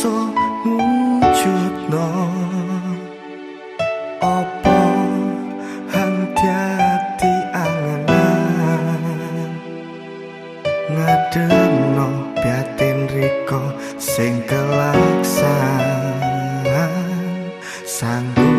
iso wujudno opo hati hati angan ngadeno batin riko sing kelaksan sanggup